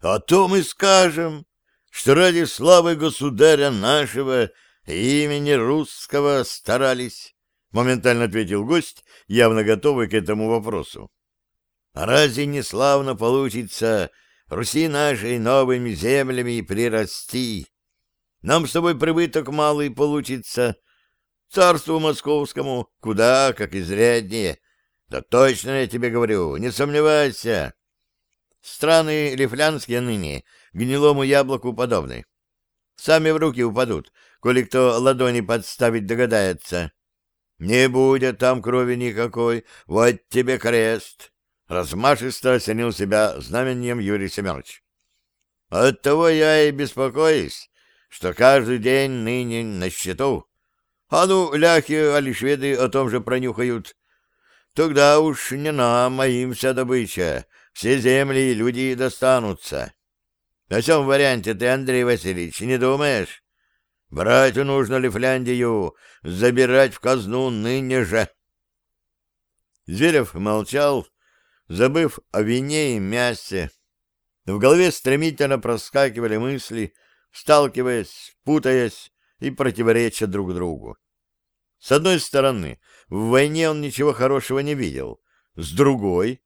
А то мы скажем, что ради славы государя нашего имени русского старались, — моментально ответил гость, явно готовый к этому вопросу. А разве не славно получится Руси нашей новыми землями прирасти? Нам с тобой прибыток малый получится, царству московскому куда как изряднее. Да точно я тебе говорю, не сомневайся. Страны лифлянские ныне гнилому яблоку подобны. Сами в руки упадут, коли кто ладони подставить догадается. Не будет там крови никакой, вот тебе крест. Размашисто осенил себя знаменем Юрий Семенович. Оттого я и беспокоюсь, что каждый день ныне на счету. А ну, ляхи, али шведы о том же пронюхают. Тогда уж не нам, а им вся добыча. Все земли и люди достанутся. О чем варианте ты, Андрей Васильевич, не думаешь? Брать нужно ли Фляндию, забирать в казну ныне же. Зверев молчал, забыв о вине и мясе. В голове стремительно проскакивали мысли, сталкиваясь, путаясь и противореча друг другу. С одной стороны, в войне он ничего хорошего не видел. С другой,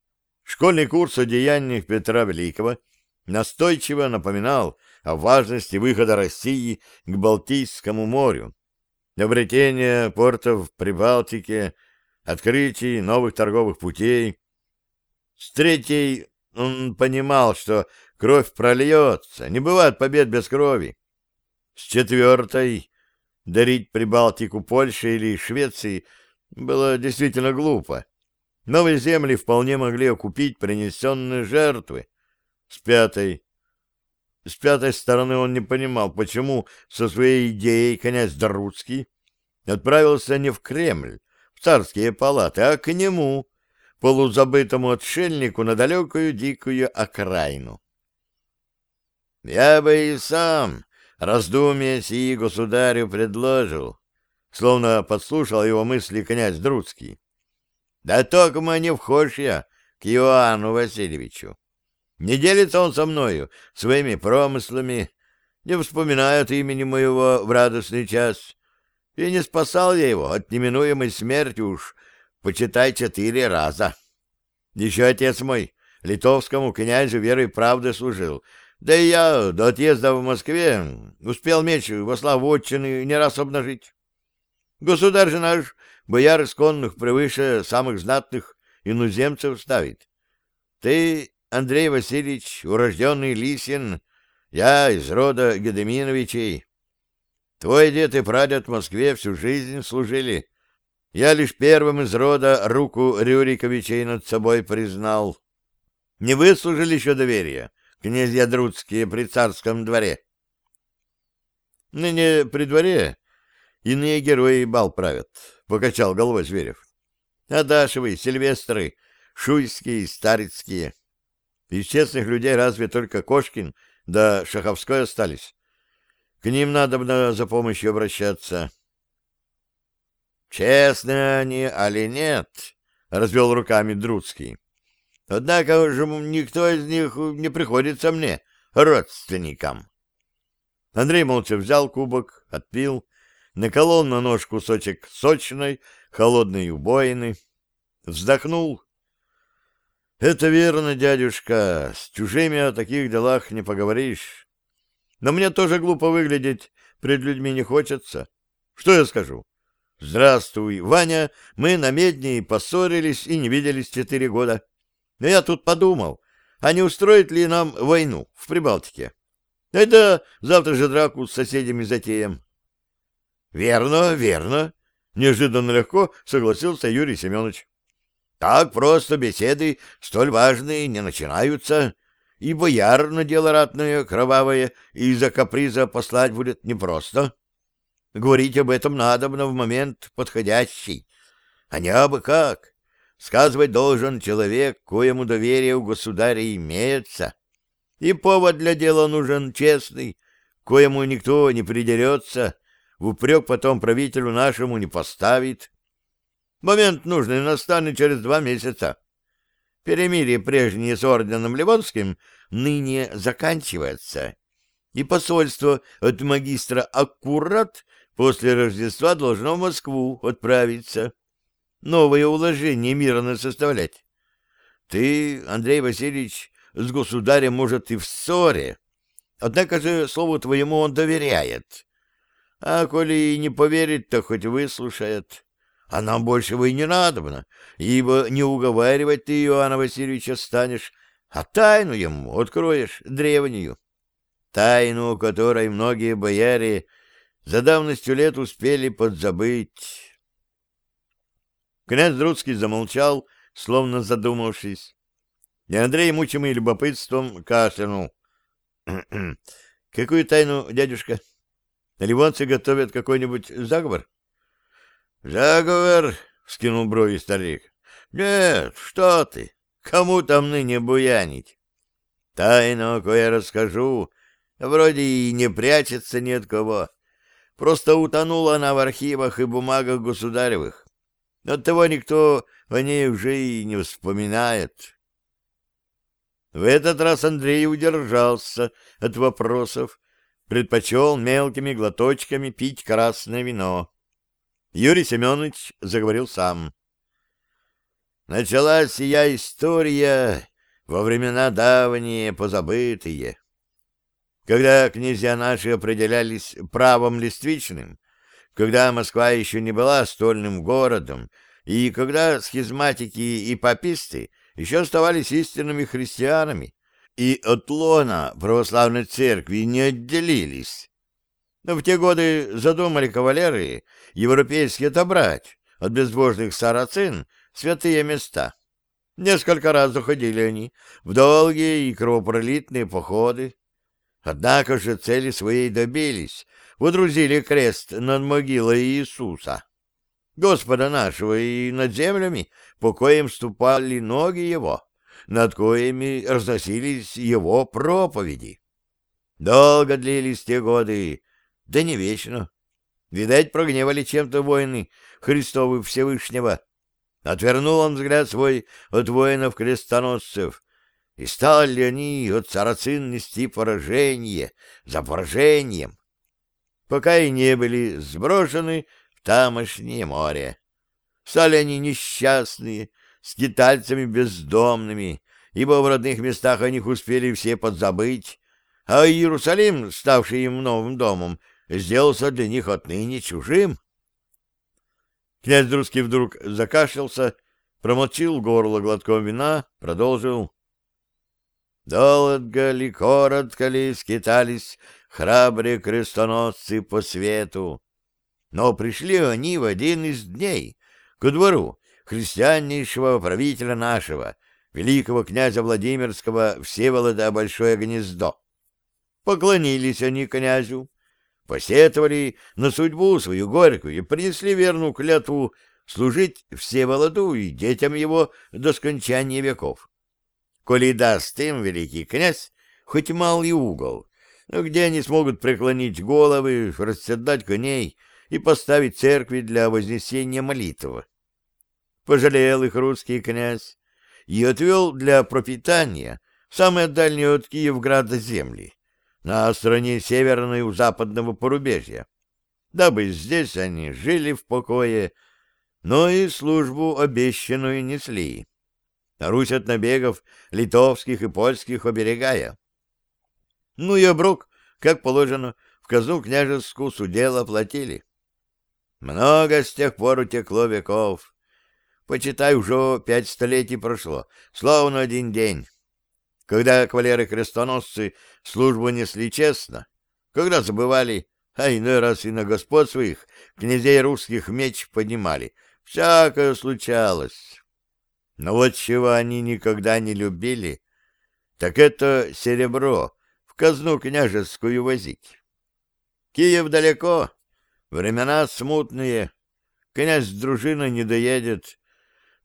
школьный курс о деяниях Петра Великого настойчиво напоминал о важности выхода России к Балтийскому морю, обретения портов в Прибалтике, открытий новых торговых путей. С третьей он понимал, что кровь прольется, не бывает побед без крови. С четвертой дарить Прибалтику Польше или Швеции было действительно глупо. Новые земли вполне могли окупить принесенные жертвы. С пятой с пятой стороны он не понимал, почему со своей идеей князь Даруцкий отправился не в Кремль, в царские палаты, а к нему, полузабытому отшельнику на далекую дикую окраину. «Я бы и сам раздумья сии государю предложил», словно подслушал его мысли князь Друцкий. «Да только не вхож я к Иоанну Васильевичу. Не делится он со мною своими промыслами, не вспоминает имени моего в радостный час, и не спасал я его от неминуемой смерти уж, почитай, четыре раза. Еще отец мой литовскому князю верой и правды служил, да и я до отъезда в Москве успел меч во славу отчины не раз обнажить. Государь же наш бояр исконных превыше самых знатных иноземцев ставит. Ты Андрей Васильевич, урожденный Лисин, я из рода Гедеминовичей. Твой дед и прадед в Москве всю жизнь служили. Я лишь первым из рода руку Рюриковичей над собой признал. Не выслужили еще доверия, князья Друцкие при царском дворе. Ныне при дворе иные герои бал правят, — покачал головой Зверев. Адашевы, Сильвестры, Шуйские, Старицкие — из честных людей разве только Кошкин да Шаховской остались. К ним надо за помощью обращаться. Честные они, али нет, — развел руками Друцкий. Однако же никто из них не приходится мне, родственникам. Андрей молча взял кубок, отпил, наколол на нож кусочек сочной, холодной убоины, вздохнул это верно, дядюшка. С чужими о таких делах не поговоришь. Но мне тоже глупо выглядеть пред людьми не хочется. Что я скажу? Здравствуй, Ваня, мы на медне поссорились и не виделись четыре года. Но я тут подумал, а не устроит ли нам войну в Прибалтике? Это завтра же драку с соседями затеем. Верно, верно. Неожиданно легко согласился Юрий Семенович. Так просто беседы столь важные не начинаются, и бояр на дело ратное, кровавое, из-за каприза послать будет непросто. Говорить об этом надобно в момент подходящий. А не абы как. Сказывать должен человек, коему доверие у государя имеется. И повод для дела нужен честный, коему никто не придерется, в упрек потом правителю нашему не поставит. Момент нужный настанет через два месяца. Перемирие прежнее с орденом Ливонским ныне заканчивается, и посольство от магистра аккурат после Рождества должно в Москву отправиться. Новое уложение мирно составлять. Ты, Андрей Васильевич, с государем, может, и в ссоре, однако же слову твоему он доверяет. А коли и не поверит, то хоть выслушает. А нам большего и не надобно, ибо не уговаривать ты Иоанна Васильевича станешь, а тайну ему откроешь древнюю. Тайну, которой многие бояре за давностью лет успели подзабыть. Князь Друцкий замолчал, словно задумавшись. И Андрей, мучимый любопытством, кашлянул. — Какую тайну, дядюшка? Ливонцы готовят какой-нибудь заговор? — Заговор, — скинул брови старик. — Нет, что ты, кому там ныне буянить? Тайну, кое расскажу, вроде и не прячется ни от кого. Просто утонула она в архивах и бумагах государевых. Оттого никто о ней уже и не вспоминает. В этот раз Андрей удержался от вопросов, предпочел мелкими глоточками пить красное вино. Юрий Семенович заговорил сам. Началась сия история во времена давние, позабытые. Когда князья наши определялись правом листвичным, когда Москва еще не была стольным городом, и когда схизматики и паписты еще оставались истинными христианами и от лона православной церкви не отделились. Но в те годы задумали кавалеры европейские отобрать от безбожных сарацин святые места. Несколько раз заходили они в долгие и кровопролитные походы. Однако же цели своей добились, водрузили крест над могилой Иисуса. Господа нашего, и над землями, по коим ступали ноги его, над коими разносились его проповеди. Долго длились те годы, да не вечно. Видать, прогневали чем-то воины Христовы Всевышнего. Отвернул он взгляд свой от воинов-крестоносцев, и стали они от сарацин нести поражение за поражением, пока и не были сброшены тамошнее море. Стали они несчастные, скитальцами бездомными, ибо в родных местах о них успели все подзабыть, а Иерусалим, ставший им новым домом, сделался для них отныне чужим. Князь Друзкий вдруг закашлялся, промочил горло глотком вина, продолжил. Долго ли, коротко ли скитались храбрые крестоносцы по свету, но пришли они в один из дней ко двору христианнейшего правителя нашего, великого князя Владимирского Всеволода Большое Гнездо. Поклонились они князю, посетовали на судьбу свою горькую и принесли верную клятву служить Всеволоду и детям его до скончания веков. Коли даст им великий князь хоть малый угол, где они смогут преклонить головы, расседать коней и поставить церкви для вознесения молитвы. Пожалел их русский князь и отвел для пропитания самые дальние от Киевграда земли, на стороне северной у западного порубежья, дабы здесь они жили в покое, но и службу обещанную несли. Русь от набегов литовских и польских оберегая. Ну и оброк, как положено, в казну княжескую судела платили. Много с тех пор утекло веков. Почитай, уже пять столетий прошло, словно один день. Когда кавалеры-крестоносцы службу несли честно, когда забывали, а иной раз и на господ своих, князей русских меч поднимали, всякое случалось. Но вот чего они никогда не любили, так это серебро в казну княжескую возить. Киев далеко, Времена смутные, князь с дружиной не доедет.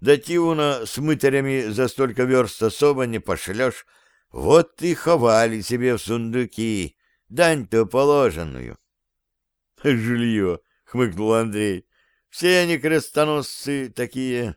До Тиуна с мытарями за столько верст особо не пошлешь. Вот и ховали себе в сундуки, дань-то положенную. — Жилье, — хмыкнул Андрей, — все они крестоносцы такие.